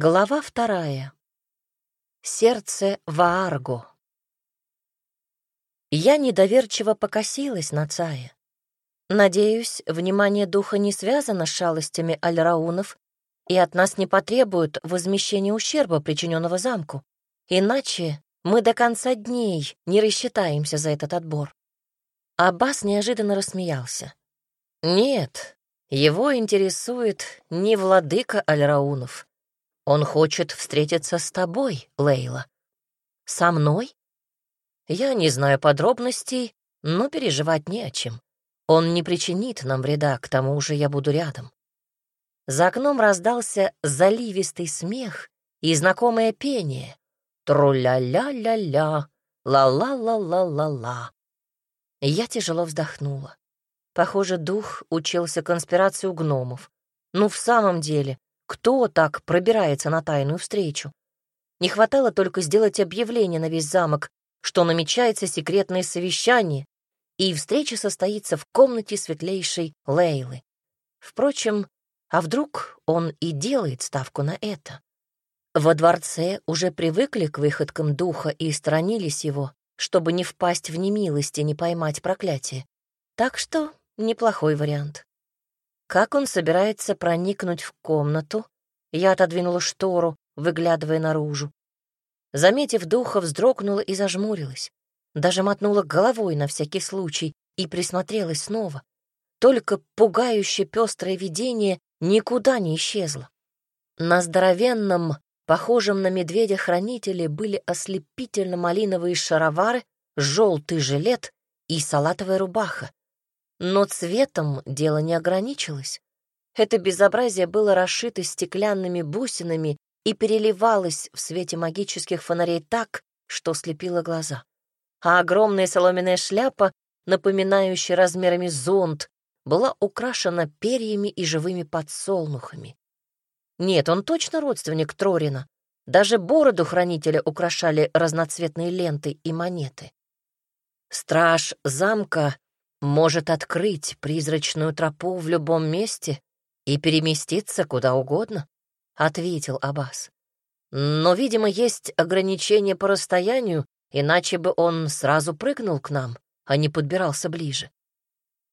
Глава вторая. Сердце Ваарго. Я недоверчиво покосилась на Цая. Надеюсь, внимание духа не связано с шалостями альраунов и от нас не потребуют возмещения ущерба, причиненного замку. Иначе мы до конца дней не рассчитаемся за этот отбор. Аббас неожиданно рассмеялся. Нет, его интересует не владыка альраунов. Он хочет встретиться с тобой, Лейла. Со мной? Я не знаю подробностей, но переживать не о чем. Он не причинит нам вреда, к тому же я буду рядом. За окном раздался заливистый смех и знакомое пение. Тру-ля-ля-ля-ля, ла-ла-ла-ла-ла-ла. Я тяжело вздохнула. Похоже, дух учился конспирации у гномов. Ну, в самом деле, кто так пробирается на тайную встречу? Не хватало только сделать объявление на весь замок, что намечается секретное совещание, и встреча состоится в комнате светлейшей Лейлы. Впрочем, а вдруг он и делает ставку на это? Во дворце уже привыкли к выходкам духа и сторонились его, чтобы не впасть в немилость и не поймать проклятие. Так что неплохой вариант. Как он собирается проникнуть в комнату? Я отодвинула штору, выглядывая наружу. Заметив духа, вздрогнула и зажмурилась. Даже мотнула головой на всякий случай и присмотрелась снова. Только пугающее пестрое видение никуда не исчезло. На здоровенном, похожем на медведя-хранителе, были ослепительно-малиновые шаровары, желтый жилет и салатовая рубаха. Но цветом дело не ограничилось. Это безобразие было расшито стеклянными бусинами и переливалось в свете магических фонарей так, что слепило глаза. А огромная соломенная шляпа, напоминающая размерами зонт, была украшена перьями и живыми подсолнухами. Нет, он точно родственник Трорина. Даже бороду хранителя украшали разноцветные ленты и монеты. Страж замка может открыть призрачную тропу в любом месте и переместиться куда угодно, — ответил Аббас. Но, видимо, есть ограничения по расстоянию, иначе бы он сразу прыгнул к нам, а не подбирался ближе.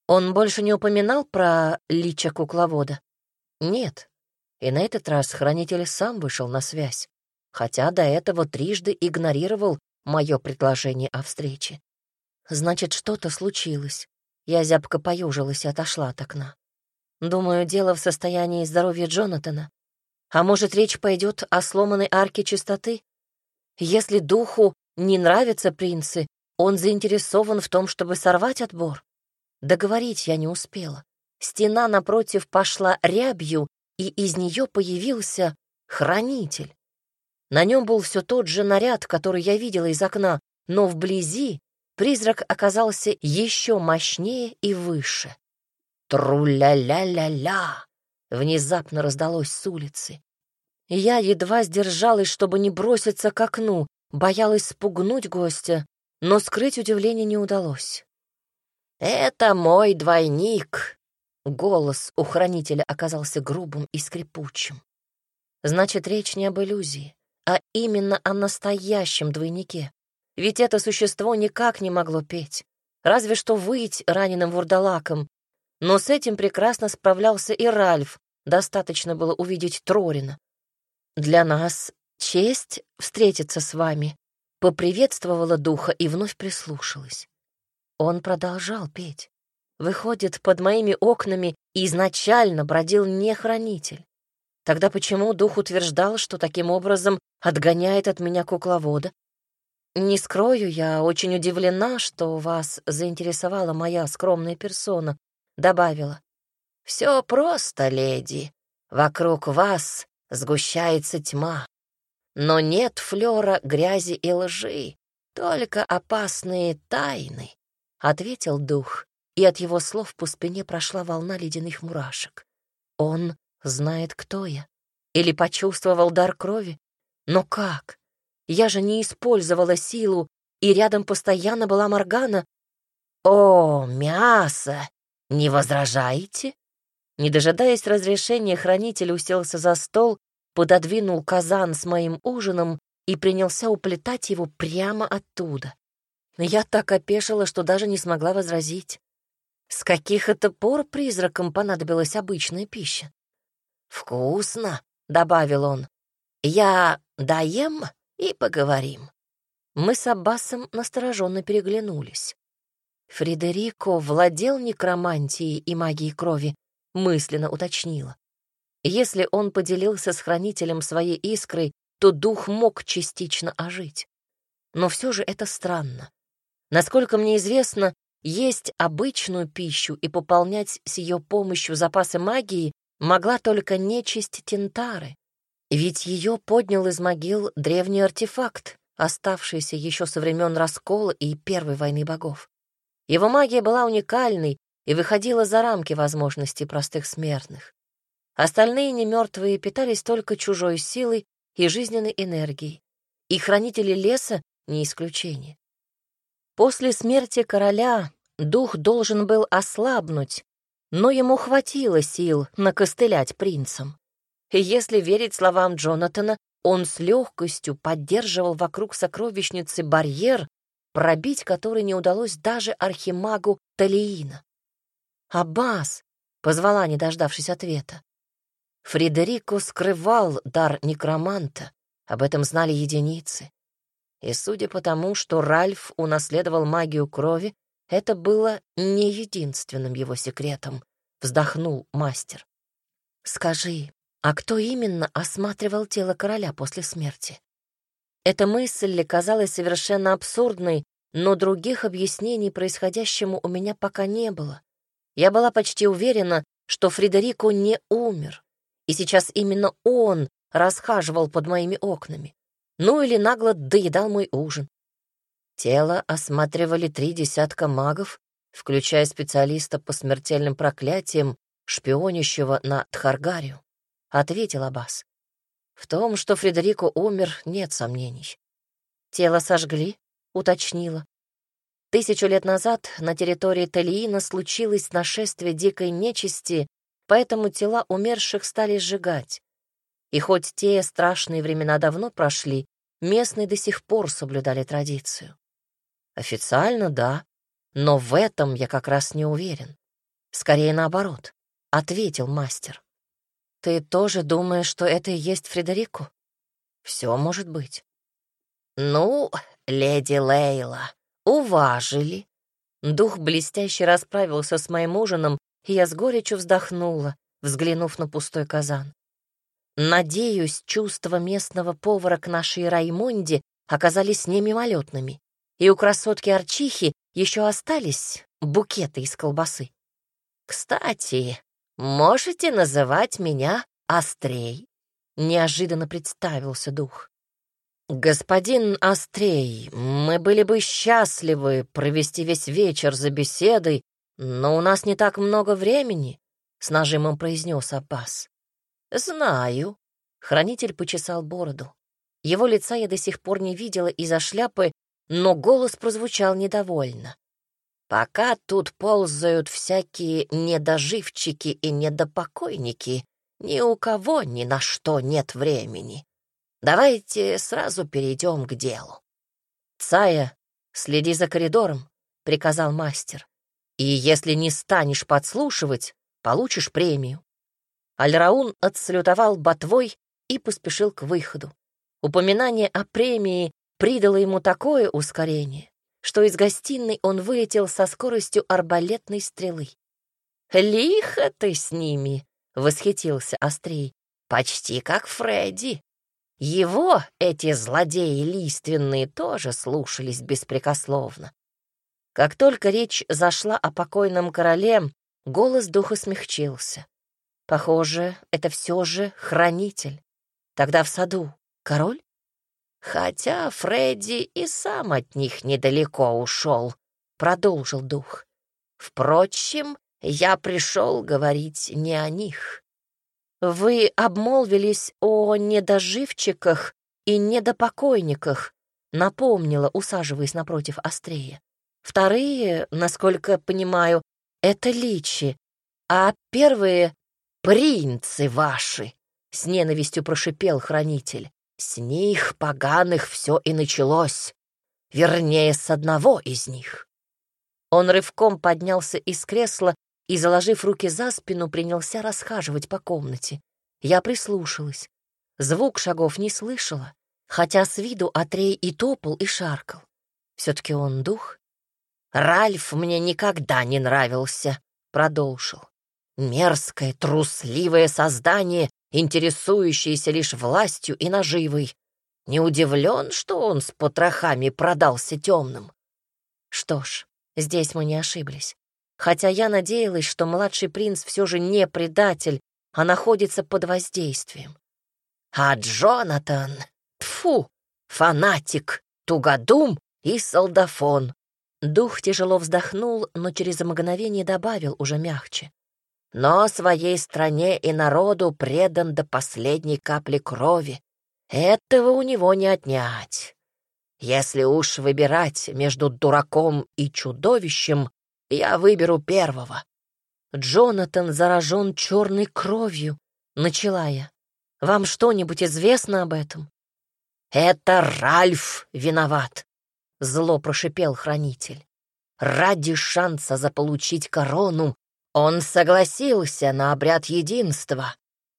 Он больше не упоминал про лича кукловода? Нет. И на этот раз хранитель сам вышел на связь, хотя до этого трижды игнорировал мое предложение о встрече. Значит, что-то случилось. Я зябко поюжилась и отошла от окна. Думаю, дело в состоянии здоровья Джонатана. А может, речь пойдет о сломанной арке чистоты? Если духу не нравятся принцы, он заинтересован в том, чтобы сорвать отбор. Договорить я не успела. Стена напротив пошла рябью, и из нее появился хранитель. На нем был все тот же наряд, который я видела из окна, но вблизи призрак оказался еще мощнее и выше. «Тру-ля-ля-ля-ля!» — внезапно раздалось с улицы. Я едва сдержалась, чтобы не броситься к окну, боялась спугнуть гостя, но скрыть удивление не удалось. «Это мой двойник!» Голос у хранителя оказался грубым и скрипучим. Значит, речь не об иллюзии, а именно о настоящем двойнике. Ведь это существо никак не могло петь, разве что выть раненым вурдалаком. Но с этим прекрасно справлялся и Ральф, достаточно было увидеть Трорина. «Для нас честь встретиться с вами», — поприветствовала духа и вновь прислушалась. Он продолжал петь. Выходит, под моими окнами изначально бродил не хранитель. Тогда почему дух утверждал, что таким образом отгоняет от меня кукловода? Не скрою, я очень удивлена, что вас заинтересовала моя скромная персона, добавила. Все просто, леди. Вокруг вас сгущается тьма. Но нет флера грязи и лжи, только опасные тайны, — ответил дух, и от его слов по спине прошла волна ледяных мурашек. Он знает, кто я. Или почувствовал дар крови? Но как? Я же не использовала силу, и рядом постоянно была Моргана. «О, мясо! Не возражаете?» Не дожидаясь разрешения, хранитель уселся за стол пододвинул казан с моим ужином и принялся уплетать его прямо оттуда. Я так опешила, что даже не смогла возразить. С каких это пор призракам понадобилась обычная пища? «Вкусно», — добавил он. «Я доем и поговорим». Мы с Аббасом настороженно переглянулись. Фредерико владел некромантией и магией крови, мысленно уточнила. Если он поделился с хранителем своей искрой, то дух мог частично ожить. Но все же это странно. Насколько мне известно, есть обычную пищу и пополнять с ее помощью запасы магии могла только нечисть Тентары. Ведь ее поднял из могил древний артефакт, оставшийся еще со времен раскола и Первой войны богов. Его магия была уникальной и выходила за рамки возможностей простых смертных. Остальные немертвые питались только чужой силой и жизненной энергией, и хранители леса — не исключение. После смерти короля дух должен был ослабнуть, но ему хватило сил накостылять принцам. И если верить словам Джонатана, он с легкостью поддерживал вокруг сокровищницы барьер, пробить который не удалось даже архимагу Талиина. «Аббас!» — позвала, не дождавшись ответа. Фредерико скрывал дар некроманта, об этом знали единицы. И судя по тому, что Ральф унаследовал магию крови, это было не единственным его секретом, вздохнул мастер. «Скажи, а кто именно осматривал тело короля после смерти?» Эта мысль казалась совершенно абсурдной, но других объяснений происходящему у меня пока не было. Я была почти уверена, что Фредерико не умер, и сейчас именно он расхаживал под моими окнами. Ну или нагло доедал мой ужин. Тело осматривали три десятка магов, включая специалиста по смертельным проклятиям, шпионящего на Тхаргарию, — ответил Аббас. В том, что Фредерико умер, нет сомнений. Тело сожгли, уточнила. Тысячу лет назад на территории Талиина случилось нашествие дикой нечисти, поэтому тела умерших стали сжигать. И хоть те страшные времена давно прошли, местные до сих пор соблюдали традицию. Официально, да, но в этом я как раз не уверен. Скорее наоборот, — ответил мастер. Ты тоже думаешь, что это и есть Фредерико? Все может быть. Ну, леди Лейла, уважили. Дух блестяще расправился с моим ужином и я с горечью вздохнула, взглянув на пустой казан. Надеюсь, чувства местного повара к нашей Раймонде оказались не мимолетными, и у красотки Арчихи еще остались букеты из колбасы. «Кстати, можете называть меня Острей?» — неожиданно представился дух. «Господин Острей, мы были бы счастливы провести весь вечер за беседой «Но у нас не так много времени», — с нажимом произнес Аббас. «Знаю». Хранитель почесал бороду. Его лица я до сих пор не видела из-за шляпы, но голос прозвучал недовольно. «Пока тут ползают всякие недоживчики и недопокойники, ни у кого ни на что нет времени. Давайте сразу перейдем к делу». «Цая, следи за коридором», — приказал мастер. И если не станешь подслушивать, получишь премию. Альраун отсалютовал ботвой и поспешил к выходу. Упоминание о премии придало ему такое ускорение, что из гостиной он вылетел со скоростью арбалетной стрелы. «Лихо ты с ними!» — восхитился Острей. «Почти как Фредди. Его эти злодеи лиственные тоже слушались беспрекословно. Как только речь зашла о покойном короле, голос духа смягчился. Похоже, это все же хранитель. Тогда в саду король? Хотя Фредди и сам от них недалеко ушел, продолжил дух. Впрочем, я пришел говорить не о них. Вы обмолвились о недоживчиках и недопокойниках, напомнила, усаживаясь напротив Острея. Вторые, насколько понимаю, это личи, а первые — принцы ваши, — С ненавистью прошипел хранитель. С них, поганых, все и началось. Вернее, с одного из них. Он рывком поднялся из кресла и, заложив руки за спину, принялся расхаживать по комнате. Я прислушалась. Звук шагов не слышала, хотя с виду Атрей и топал, и шаркал. Все-таки он дух. «Ральф мне никогда не нравился», — продолжил. «Мерзкое, трусливое создание, интересующееся лишь властью и наживой. Не удивлен, что он с потрохами продался темным. Что ж, здесь мы не ошиблись. Хотя я надеялась, что младший принц все же не предатель, а находится под воздействием. А Джонатан, тфу, фанатик, тугодум и солдафон. Дух тяжело вздохнул, но через мгновение добавил уже мягче. Но своей стране и народу предан до последней капли крови. Этого у него не отнять. Если уж выбирать между дураком и чудовищем, я выберу первого. Джонатан заражен черной кровью, начала я. Вам что-нибудь известно об этом? Это Ральф виноват, зло прошипел хранитель. Ради шанса заполучить корону он согласился на обряд единства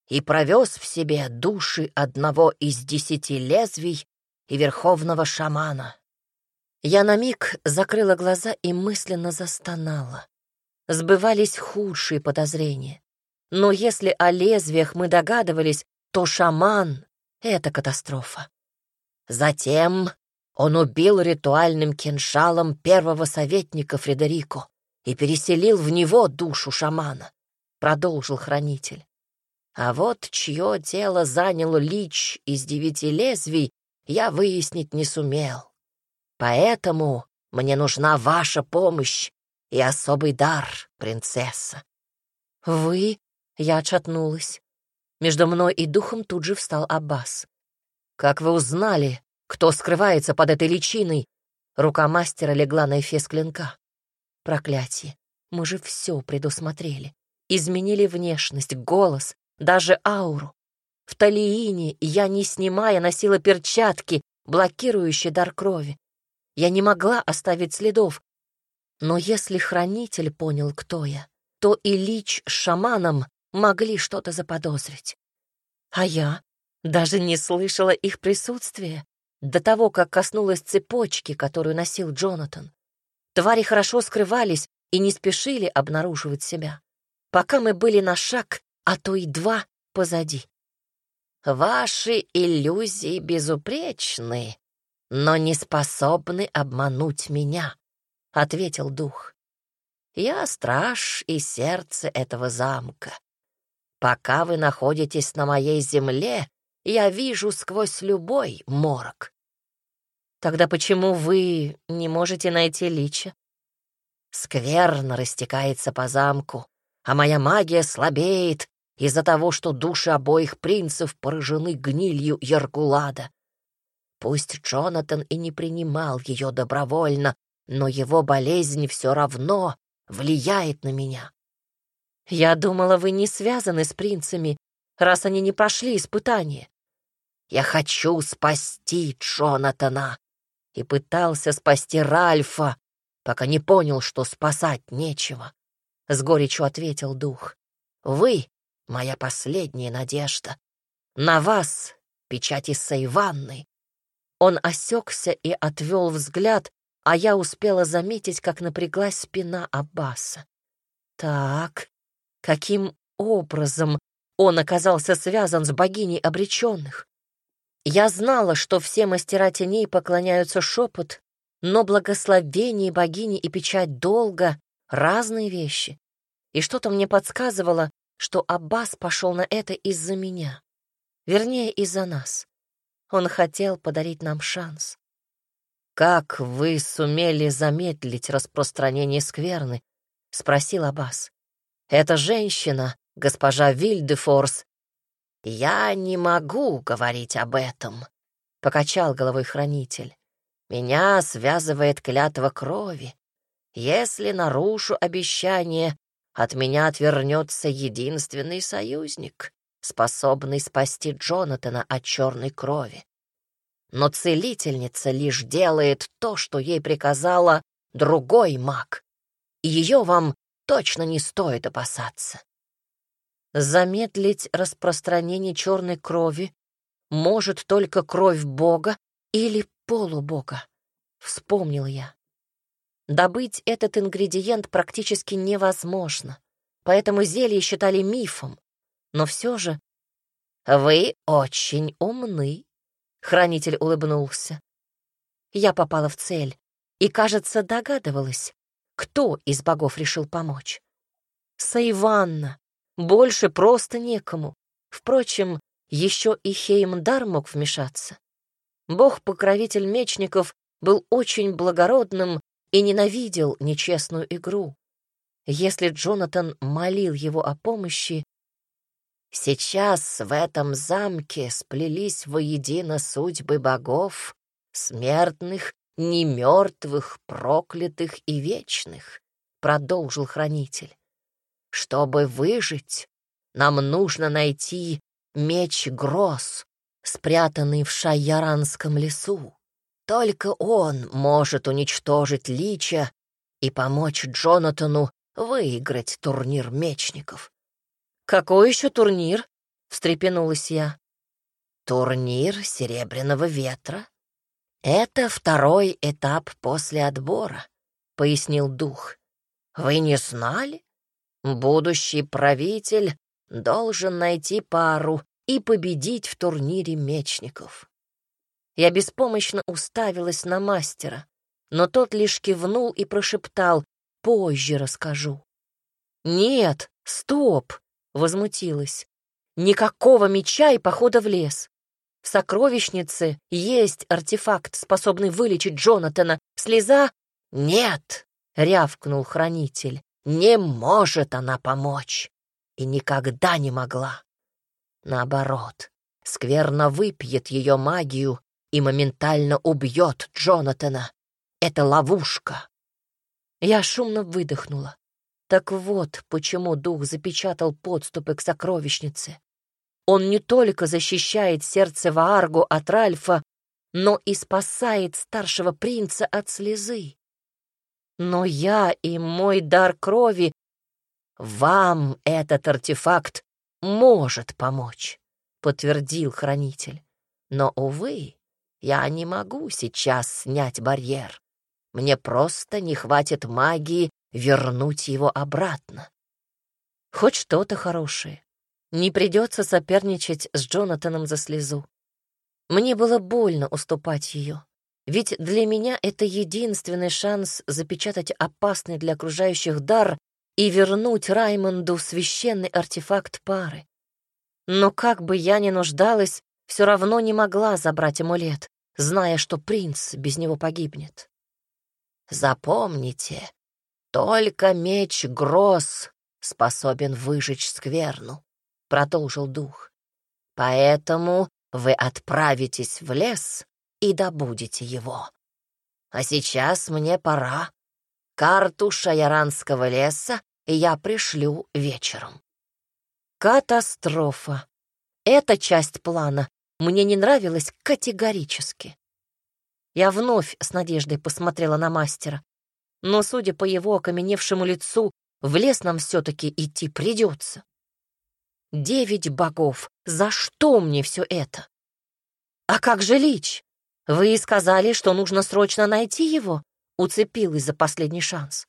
и провез в себе души одного из десяти лезвий и верховного шамана. Я на миг закрыла глаза и мысленно застонала. Сбывались худшие подозрения. Но если о лезвиях мы догадывались, то шаман — это катастрофа. Затем он убил ритуальным кинжалом первого советника Фредерико и переселил в него душу шамана, — продолжил хранитель. А вот чье тело занял лич из девяти лезвий, я выяснить не сумел. Поэтому мне нужна ваша помощь и особый дар, принцесса. Вы? Я отшатнулась. Между мной и духом тут же встал Аббас. «Как вы узнали, кто скрывается под этой личиной?» Рука мастера легла на эфес клинка. Проклятие. Мы же все предусмотрели. Изменили внешность, голос, даже ауру. В Талиине я, не снимая, носила перчатки, блокирующие дар крови. Я не могла оставить следов. Но если хранитель понял, кто я, то и Лич с шаманом могли что-то заподозрить. А я даже не слышала их присутствия до того, как коснулась цепочки, которую носил Джонатан. Твари хорошо скрывались и не спешили обнаруживать себя, пока мы были на шаг, а то и два позади. «Ваши иллюзии безупречны, но не способны обмануть меня», — ответил дух. «Я страж и сердце этого замка. Пока вы находитесь на моей земле, я вижу сквозь любой морок. Тогда почему вы не можете найти лича? Скверно растекается по замку, а моя магия слабеет из-за того, что души обоих принцев поражены гнилью Яркулада. Пусть Джонатан и не принимал ее добровольно, но его болезнь все равно влияет на меня. Я думала, вы не связаны с принцами, раз они не прошли испытание. Я хочу спасти Джонатана и пытался спасти Ральфа, пока не понял, что спасать нечего. С горечью ответил дух. Вы — моя последняя надежда. На вас печати Сайванны. Он осекся и отвел взгляд, а я успела заметить, как напряглась спина Аббаса. Так, Каким образом он оказался связан с богиней обреченных? Я знала, что все мастера теней поклоняются шепот, но благословение богини и печать долга — разные вещи. И что-то мне подсказывало, что Аббас пошел на это из-за меня. Вернее, из-за нас. Он хотел подарить нам шанс. «Как вы сумели замедлить распространение скверны?» — спросил Аббас. Эта женщина, госпожа Вильдефорс, я не могу говорить об этом, — покачал головой хранитель. Меня связывает клятва крови. Если нарушу обещание, от меня отвернется единственный союзник, способный спасти Джонатана от черной крови. Но целительница лишь делает то, что ей приказала другой маг, ее вам точно не стоит опасаться. Замедлить распространение черной крови может только кровь Бога или полубога, вспомнил я. Добыть этот ингредиент практически невозможно, поэтому зелье считали мифом. Но все же... «Вы очень умны», — хранитель улыбнулся. Я попала в цель и, кажется, догадывалась, кто из богов решил помочь. Сайванна. Больше просто некому. Впрочем, еще и Хеймдар мог вмешаться. Бог-покровитель мечников был очень благородным и ненавидел нечестную игру. Если Джонатан молил его о помощи, сейчас в этом замке сплелись воедино судьбы богов, смертных, немертвых, проклятых и вечных, продолжил хранитель. Чтобы выжить, нам нужно найти меч Гроз, спрятанный в Шайяранском лесу. Только он может уничтожить Лича и помочь Джонатану выиграть турнир мечников. «Какой еще турнир?» — встрепенулась я. «Турнир Серебряного ветра. Это второй этап после отбора», — пояснил дух. «Вы не знали? Будущий правитель должен найти пару и победить в турнире мечников». Я беспомощно уставилась на мастера, но тот лишь кивнул и прошептал «позже расскажу». «Нет, стоп!» — возмутилась. «Никакого меча и похода в лес. В сокровищнице есть артефакт, способный вылечить Джонатана. Слеза...» «Нет!» — рявкнул хранитель. «Не может она помочь!» И никогда не могла. Наоборот, скверно выпьет ее магию и моментально убьет Джонатана. Это ловушка. Я шумно выдохнула. Так вот, почему дух запечатал подступы к сокровищнице. Он не только защищает сердце Вааргу от Ральфа, но и спасает старшего принца от слезы. Но я и мой дар крови... Вам этот артефакт может помочь, подтвердил хранитель. Но, увы, я не могу сейчас снять барьер. Мне просто не хватит магии вернуть его обратно. Хоть что-то хорошее. Не придется соперничать с Джонатаном за слезу. Мне было больно уступать ее, ведь для меня это единственный шанс запечатать опасный для окружающих дар и вернуть Раймонду священный артефакт пары. Но как бы я ни нуждалась, все равно не могла забрать амулет зная, что принц без него погибнет. Запомните, только меч Гроз способен выжечь скверну, — продолжил дух. Поэтому вы отправитесь в лес и добудете его. А сейчас мне пора. Карту Шаяранского леса я пришлю вечером. Катастрофа. Эта часть плана мне не нравилось категорически. Я вновь с надеждой посмотрела на мастера, но, судя по его окаменевшему лицу, в лес нам все-таки идти придется. Девять богов, за что мне все это? А как же Лич? Вы сказали, что нужно срочно найти его, уцепилась за последний шанс.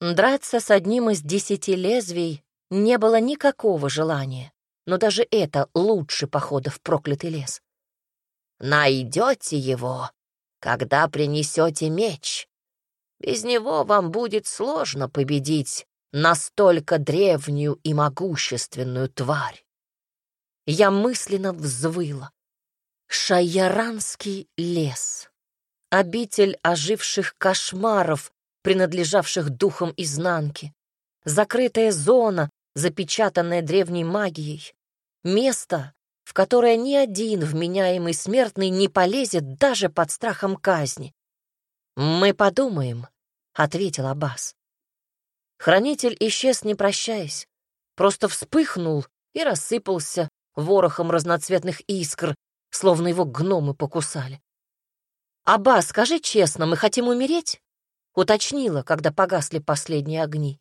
Драться с одним из десяти лезвий не было никакого желания но даже это лучше похода в проклятый лес. Найдете его, когда принесете меч. Без него вам будет сложно победить настолько древнюю и могущественную тварь. Я мысленно взвыла. Шаяранский лес. Обитель оживших кошмаров, принадлежавших духам изнанки. Закрытая зона, запечатанная древней магией. Место, в которое ни один вменяемый смертный не полезет даже под страхом казни. «Мы подумаем», — ответил Аббас. Хранитель исчез, не прощаясь, просто вспыхнул и рассыпался ворохом разноцветных искр, словно его гномы покусали. «Аба, скажи честно, мы хотим умереть?» — уточнила, когда погасли последние огни.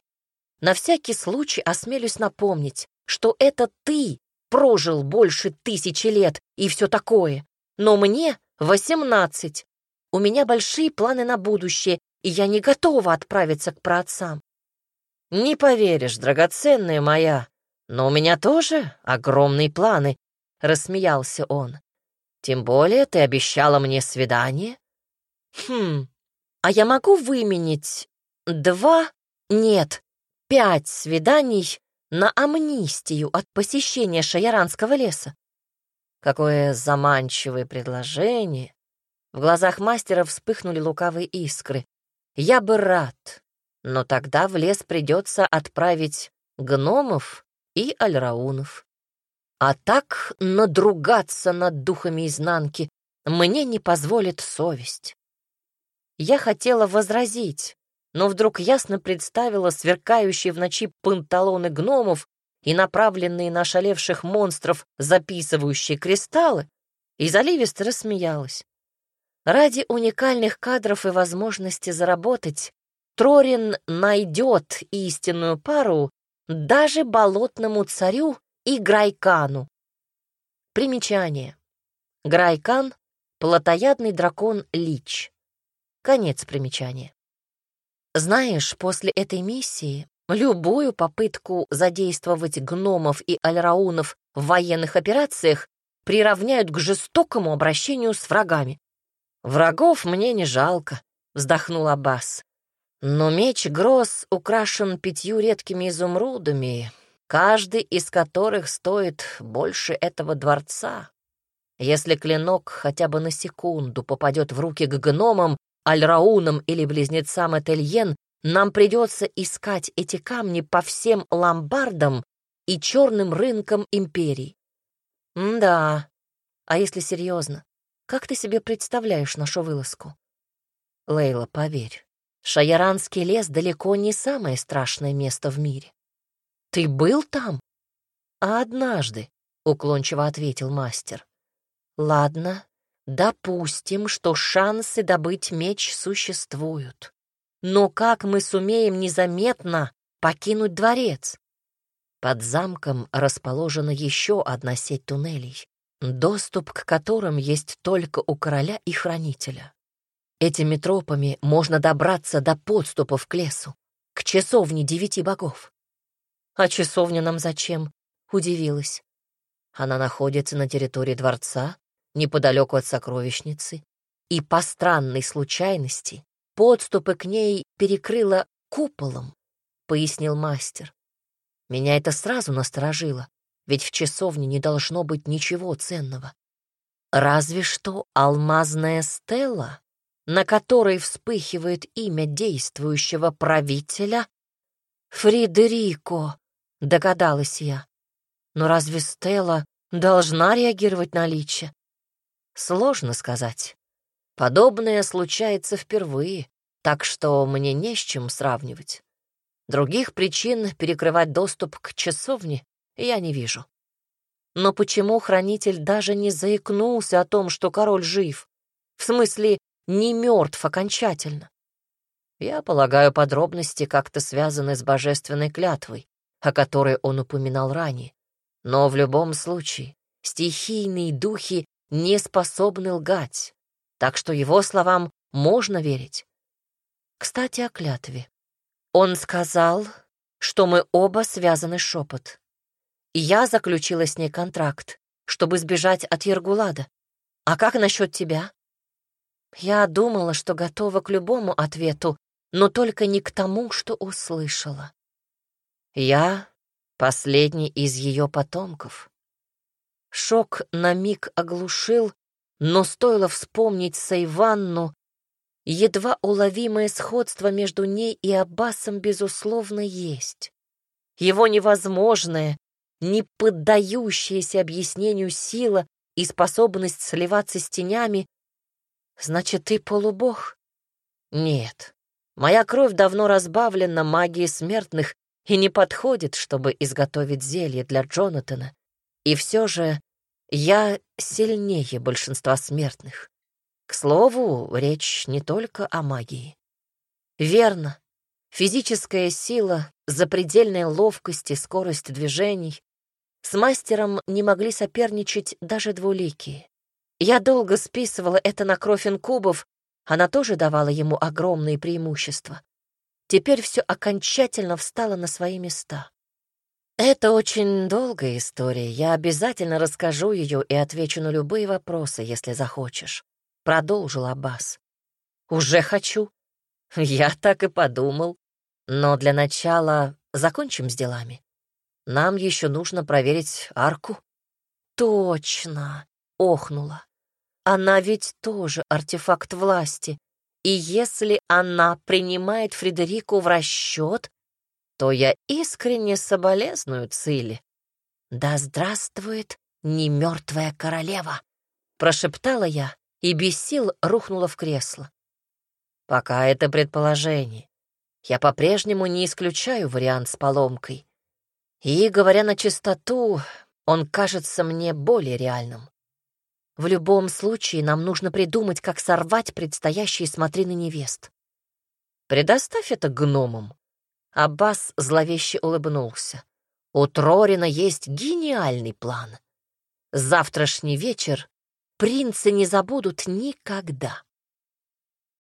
«На всякий случай осмелюсь напомнить, что это ты прожил больше тысячи лет и все такое, но мне восемнадцать. У меня большие планы на будущее, и я не готова отправиться к праотцам. Не поверишь, драгоценная моя, но у меня тоже огромные планы, — рассмеялся он. Тем более ты обещала мне свидание. Хм, а я могу выменить два, нет, пять свиданий на амнистию от посещения Шаяранского леса. Какое заманчивое предложение. В глазах мастера вспыхнули лукавые искры. Я бы рад, но тогда в лес придется отправить гномов и альраунов. А так надругаться над духами изнанки мне не позволит совесть. Я хотела возразить, но вдруг ясно представила сверкающие в ночи панталоны гномов и направленные на шалевших монстров записывающие кристаллы, и заливисто рассмеялась. Ради уникальных кадров и возможности заработать Трорин найдет истинную пару даже болотному царю и Грайкану. Примечание. Грайкан — плотоядный дракон-лич. Конец примечания. Знаешь, после этой миссии любую попытку задействовать гномов и альраунов в военных операциях приравняют к жестокому обращению с врагами. «Врагов мне не жалко», — вздохнул Аббас. «Но меч Гросс украшен пятью редкими изумрудами, каждый из которых стоит больше этого дворца. Если клинок хотя бы на секунду попадет в руки к гномам, альраунам или близнецам Этельен, нам придется искать эти камни по всем ломбардам и черным рынкам империи. М да, а если серьезно, как ты себе представляешь нашу вылазку? Лейла, поверь, Шаяранский лес далеко не самое страшное место в мире. Ты был там? А однажды, — уклончиво ответил мастер. Ладно, допустим, что шансы добыть меч существуют. Но как мы сумеем незаметно покинуть дворец? Под замком расположена еще одна сеть туннелей доступ к которым есть только у короля и хранителя. Этими тропами можно добраться до подступов к лесу, к часовне девяти богов. «А часовня нам зачем?» — удивилась. Она находится на территории дворца, неподалеку от сокровищницы, и по странной случайности подступы к ней перекрыла куполом, — пояснил мастер. Меня это сразу насторожило ведь в часовне не должно быть ничего ценного. Разве что алмазная стела, на которой вспыхивает имя действующего правителя Фридерико, догадалась я. Но разве стела должна реагировать на лича? Сложно сказать. Подобное случается впервые, так что мне не с чем сравнивать. Других причин перекрывать доступ к часовне я не вижу. Но почему хранитель даже не заикнулся о том, что король жив? В смысле, не мертв окончательно? Я полагаю, подробности как-то связаны с божественной клятвой, о которой он упоминал ранее. Но в любом случае, стихийные духи не способны лгать, так что его словам можно верить. Кстати, о клятве. Он сказал, что мы оба связаны шепот и я заключила с ней контракт, чтобы сбежать от Ергулада. А как насчет тебя? Я думала, что готова к любому ответу, но только не к тому, что услышала. Я — последний из ее потомков. Шок на миг оглушил, но стоило вспомнить Сайванну, едва уловимое сходство между ней и Аббасом, безусловно, есть. Его невозможное, не поддающаяся объяснению сила и способность сливаться с тенями, значит, ты полубог? Нет. Моя кровь давно разбавлена магией смертных, и не подходит, чтобы изготовить зелье для Джонатана. И все же я сильнее большинства смертных. К слову, речь не только о магии. Верно, физическая сила, запредельная ловкость и скорость движений с мастером не могли соперничать даже двуликие. Я долго списывала это на кровь инкубов, она тоже давала ему огромные преимущества. Теперь все окончательно встало на свои места. Это очень долгая история. Я обязательно расскажу ее и отвечу на любые вопросы, если захочешь. Продолжил Аббас. Уже хочу. Я так и подумал. Но для начала закончим с делами. Нам еще нужно проверить арку. Точно, охнула. Она ведь тоже артефакт власти. И если она принимает Фредерику в расчет, то я искренне соболезную Циле. «Да здравствует немертвая королева!» — прошептала я и без сил рухнула в кресло. Пока это предположение. Я по-прежнему не исключаю вариант с поломкой. И, говоря на чистоту, он кажется мне более реальным. В любом случае нам нужно придумать, как сорвать предстоящие смотрины невест. Предоставь это гномам. Аббас зловеще улыбнулся. У Трорина есть гениальный план. Завтрашний вечер принцы не забудут никогда.